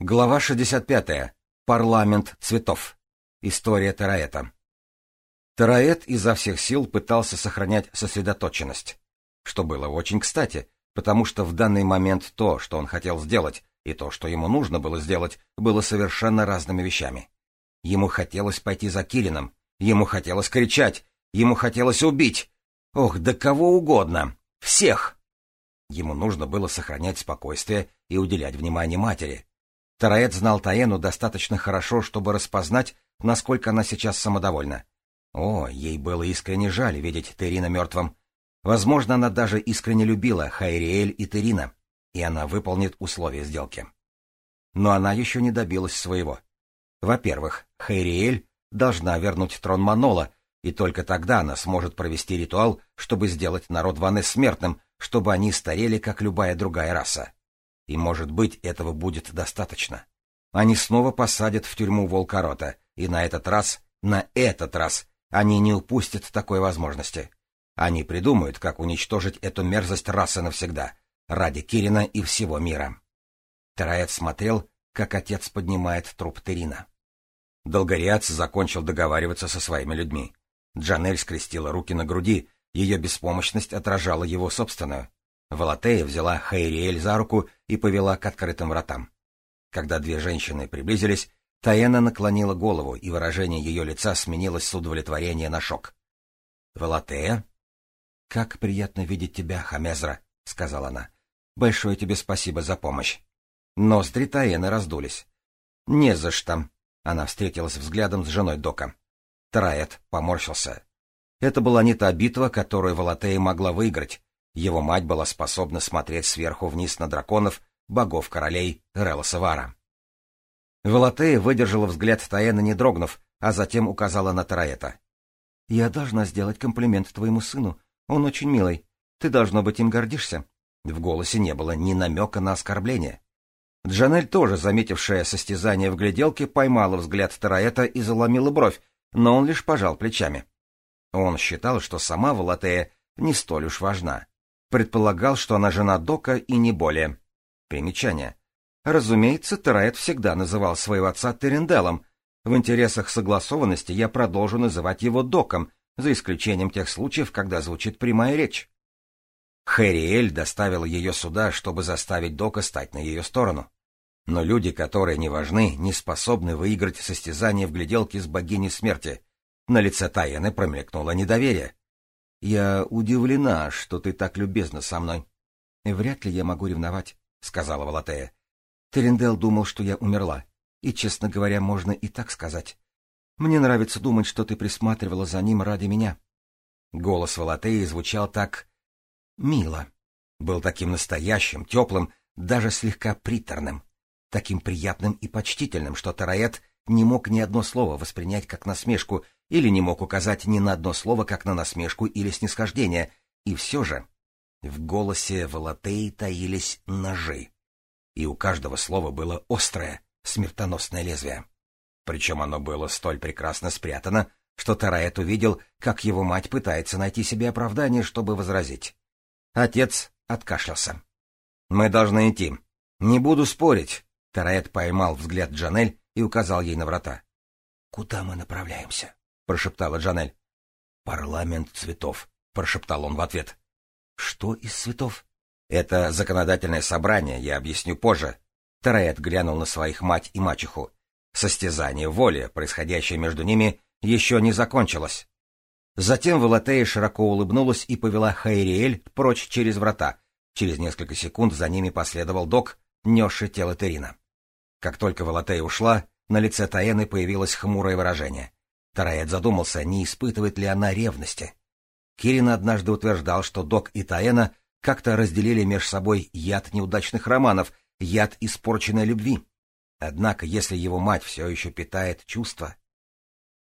Глава 65. Парламент цветов. История Тараэта. Тараэт изо всех сил пытался сохранять сосредоточенность, что было очень кстати, потому что в данный момент то, что он хотел сделать, и то, что ему нужно было сделать, было совершенно разными вещами. Ему хотелось пойти за Кирином, ему хотелось кричать, ему хотелось убить. Ох, да кого угодно, всех. Ему нужно было сохранять спокойствие и уделять внимание матери Тараэт знал Таэну достаточно хорошо, чтобы распознать, насколько она сейчас самодовольна. О, ей было искренне жаль видеть Терина мертвым. Возможно, она даже искренне любила Хайриэль и Терина, и она выполнит условия сделки. Но она еще не добилась своего. Во-первых, Хайриэль должна вернуть трон Манола, и только тогда она сможет провести ритуал, чтобы сделать народ Ваны смертным, чтобы они старели, как любая другая раса. И, может быть, этого будет достаточно. Они снова посадят в тюрьму Волкорота, и на этот раз, на этот раз, они не упустят такой возможности. Они придумают, как уничтожить эту мерзость раз и навсегда, ради Кирина и всего мира. Тараэт смотрел, как отец поднимает труп Терина. Долгоряц закончил договариваться со своими людьми. Джанель скрестила руки на груди, ее беспомощность отражала его собственную. Валатея взяла Хайриэль за руку и повела к открытым вратам. Когда две женщины приблизились, Таэна наклонила голову, и выражение ее лица сменилось с удовлетворения на шок. — Валатея? — Как приятно видеть тебя, Хамезра, — сказала она. — Большое тебе спасибо за помощь. Ноздри Таэны раздулись. — Не за что. Она встретилась взглядом с женой Дока. Траэт поморщился. Это была не та битва, которую Валатея могла выиграть, его мать была способна смотреть сверху вниз на драконов, богов-королей Релосовара. Волотея выдержала взгляд Таэна, не дрогнув, а затем указала на Тараэта. — Я должна сделать комплимент твоему сыну. Он очень милый. Ты, должно быть, им гордишься. В голосе не было ни намека на оскорбление. Джанель, тоже заметившая состязание в гляделке, поймала взгляд Тараэта и заломила бровь, но он лишь пожал плечами. Он считал, что сама Волотея не столь уж важна. Предполагал, что она жена Дока и не более. Примечание. Разумеется, Тарает всегда называл своего отца Теренделом. В интересах согласованности я продолжу называть его Доком, за исключением тех случаев, когда звучит прямая речь. Хэриэль доставил ее сюда, чтобы заставить Дока стать на ее сторону. Но люди, которые не важны, не способны выиграть состязание в гляделке с богиней смерти. На лице Таяны промелькнуло недоверие. Я удивлена, что ты так любезна со мной. Вряд ли я могу ревновать, сказала Валатея. Терендел думал, что я умерла. И, честно говоря, можно и так сказать. Мне нравится думать, что ты присматривала за ним ради меня. Голос Валатеи звучал так мило. Был таким настоящим, теплым, даже слегка приторным. Таким приятным и почтительным, что Тараэт не мог ни одно слово воспринять как насмешку — или не мог указать ни на одно слово, как на насмешку или снисхождение, и все же в голосе Волотеи таились ножи, и у каждого слова было острое, смертоносное лезвие. Причем оно было столь прекрасно спрятано, что Тараэт увидел, как его мать пытается найти себе оправдание, чтобы возразить. Отец откашлялся. — Мы должны идти. — Не буду спорить. Тараэт поймал взгляд Джанель и указал ей на врата. — Куда мы направляемся? прошептала Джанель. «Парламент цветов», — прошептал он в ответ. «Что из цветов?» «Это законодательное собрание, я объясню позже». Тарет глянул на своих мать и мачеху. Состязание воли, происходящее между ними, еще не закончилось. Затем Валатея широко улыбнулась и повела Хайриэль прочь через врата. Через несколько секунд за ними последовал док, несший тело Терина. Как только Валатея ушла, на лице Таены появилось хмурое выражение — Тараэт задумался, не испытывает ли она ревности. Кирин однажды утверждал, что Док и Таэна как-то разделили между собой яд неудачных романов, яд испорченной любви. Однако, если его мать все еще питает чувства...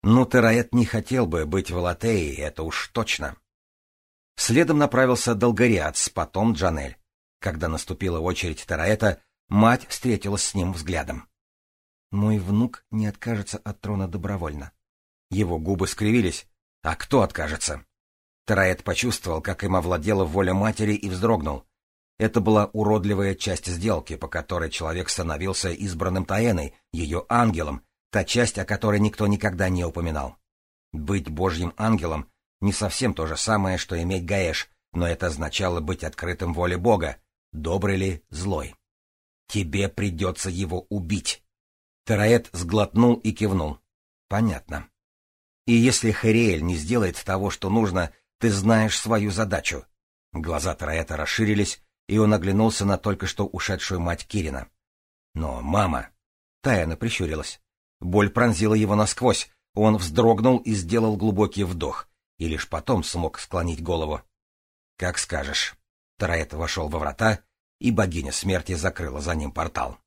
Ну, Тараэт не хотел бы быть в Алатее, это уж точно. Следом направился Долгориац, потом Джанель. Когда наступила очередь Тараэта, мать встретилась с ним взглядом. «Мой внук не откажется от трона добровольно», его губы скривились. «А кто откажется?» Тараэт почувствовал, как им овладела воля матери и вздрогнул. Это была уродливая часть сделки, по которой человек становился избранным Таэной, ее ангелом, та часть, о которой никто никогда не упоминал. Быть божьим ангелом — не совсем то же самое, что иметь Гаэш, но это означало быть открытым воле Бога, добрый ли, злой. «Тебе придется его убить!» Тараэт сглотнул и кивнул. «Понятно». И если Хариэль не сделает того, что нужно, ты знаешь свою задачу. Глаза Тараэта расширились, и он оглянулся на только что ушедшую мать Кирина. Но мама... Таяна прищурилась. Боль пронзила его насквозь, он вздрогнул и сделал глубокий вдох, и лишь потом смог склонить голову. — Как скажешь. Тараэт вошел во врата, и богиня смерти закрыла за ним портал.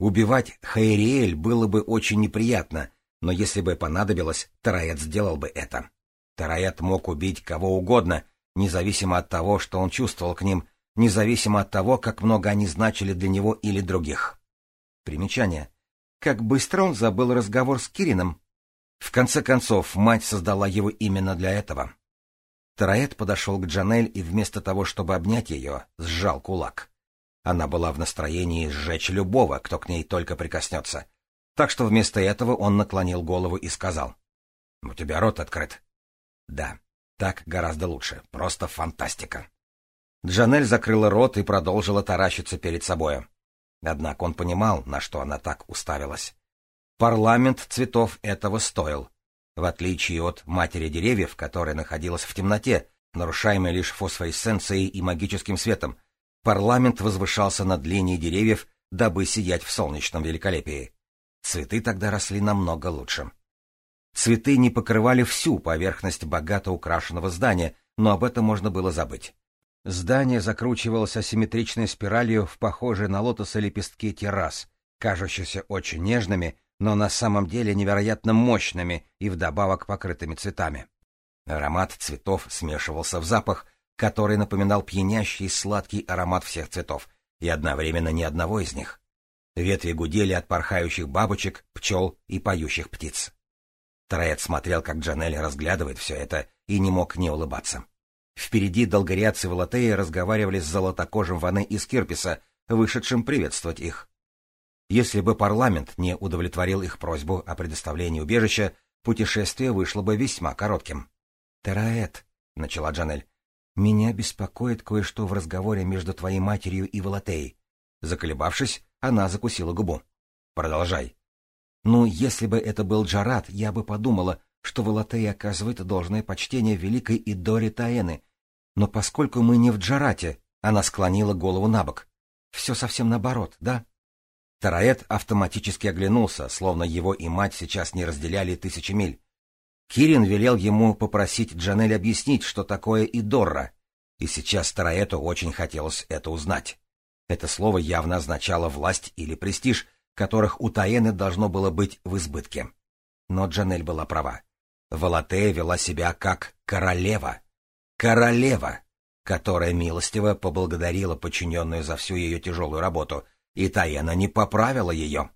Убивать Хайриэль было бы очень неприятно, но если бы понадобилось, Тараэт сделал бы это. Тараэт мог убить кого угодно, независимо от того, что он чувствовал к ним, независимо от того, как много они значили для него или других. Примечание. Как быстро он забыл разговор с Кирином. В конце концов, мать создала его именно для этого. Тараэт подошел к Джанель и вместо того, чтобы обнять ее, сжал кулак. Она была в настроении сжечь любого, кто к ней только прикоснется, так что вместо этого он наклонил голову и сказал. — У тебя рот открыт. — Да, так гораздо лучше. Просто фантастика. Джанель закрыла рот и продолжила таращиться перед собой. Однако он понимал, на что она так уставилась. Парламент цветов этого стоил. В отличие от матери деревьев, которая находилась в темноте, нарушаемой лишь фосфоресценцией и магическим светом, парламент возвышался над линией деревьев, дабы сиять в солнечном великолепии. Цветы тогда росли намного лучше. Цветы не покрывали всю поверхность богато украшенного здания, но об этом можно было забыть. Здание закручивалось асимметричной спиралью в похожие на лотосы лепестки террас, кажущиеся очень нежными, но на самом деле невероятно мощными и вдобавок покрытыми цветами. Аромат цветов смешивался в запах, который напоминал пьянящий сладкий аромат всех цветов, и одновременно ни одного из них. Ветви гудели от порхающих бабочек, пчел и поющих птиц. Троэд смотрел, как Джанель разглядывает все это, и не мог не улыбаться. Впереди долгорядцы Волотеи разговаривали с золотокожим Ване из Кирписа, вышедшим приветствовать их. Если бы парламент не удовлетворил их просьбу о предоставлении убежища, путешествие вышло бы весьма коротким. — Тераэт, — начала Джанель, — меня беспокоит кое-что в разговоре между твоей матерью и Волотеей. Заколебавшись, она закусила губу. «Продолжай». «Ну, если бы это был Джарат, я бы подумала, что Валатей оказывает должное почтение великой Идоре Таэны. Но поскольку мы не в Джарате...» Она склонила голову на бок. «Все совсем наоборот, да?» Тараэт автоматически оглянулся, словно его и мать сейчас не разделяли тысячи миль. Кирин велел ему попросить Джанель объяснить, что такое Идорра, и сейчас Тараэту очень хотелось это узнать. Это слово явно означало власть или престиж, которых у Таены должно было быть в избытке. Но Джанель была права. Валатея вела себя как королева. Королева, которая милостиво поблагодарила подчиненную за всю ее тяжелую работу, и Таена не поправила ее.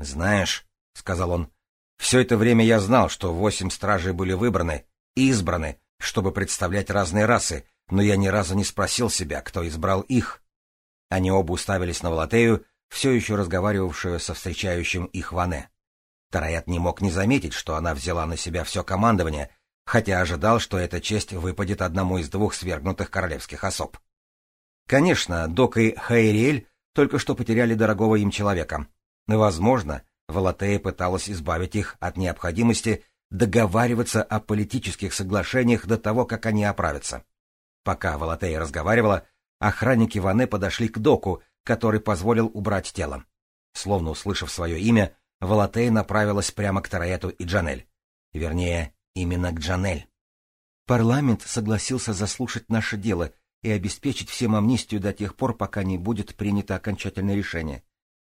«Знаешь», — сказал он, — «все это время я знал, что восемь стражей были выбраны, избраны, чтобы представлять разные расы, но я ни разу не спросил себя, кто избрал их. Они оба уставились на Валатею, все еще разговаривавшую со встречающим их Ване. Тараят не мог не заметить, что она взяла на себя все командование, хотя ожидал, что эта честь выпадет одному из двух свергнутых королевских особ. Конечно, Док и Хайриэль только что потеряли дорогого им человека. Возможно, Валатея пыталась избавить их от необходимости договариваться о политических соглашениях до того, как они оправятся. Пока Валатея разговаривала, Охранники Ване подошли к доку, который позволил убрать тело. Словно услышав свое имя, Волотей направилась прямо к Тараэту и Джанель. Вернее, именно к Джанель. Парламент согласился заслушать наше дело и обеспечить всем амнистию до тех пор, пока не будет принято окончательное решение.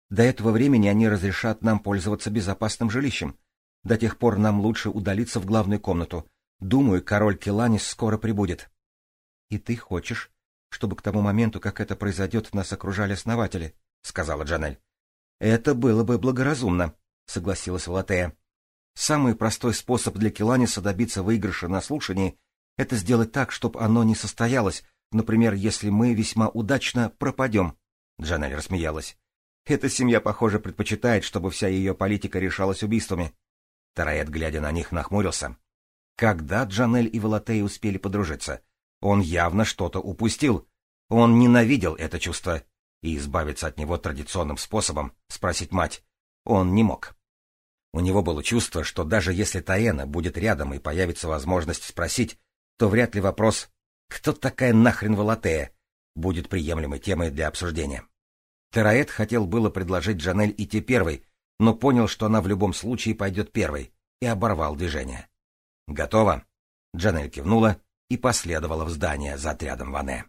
До этого времени они разрешат нам пользоваться безопасным жилищем. До тех пор нам лучше удалиться в главную комнату. Думаю, король Келанис скоро прибудет. — И ты хочешь, чтобы к тому моменту, как это произойдет, нас окружали основатели, — сказала Джанель. — Это было бы благоразумно, — согласилась Валатея. Самый простой способ для Келаниса добиться выигрыша на слушании — это сделать так, чтобы оно не состоялось, например, если мы весьма удачно пропадем. Джанель рассмеялась. Эта семья, похоже, предпочитает, чтобы вся ее политика решалась убийствами. Тараэт, глядя на них, нахмурился. Когда Джанель и Валатея успели подружиться — он явно что-то упустил. Он ненавидел это чувство. И избавиться от него традиционным способом, спросить мать, он не мог. У него было чувство, что даже если Таэна будет рядом и появится возможность спросить, то вряд ли вопрос «Кто такая нахрен Валатея?» будет приемлемой темой для обсуждения. Тераэт хотел было предложить Джанель идти первой, но понял, что она в любом случае пойдет первой, и оборвал движение. «Готово?» Джанель кивнула и последовала в здание за отрядом Ване.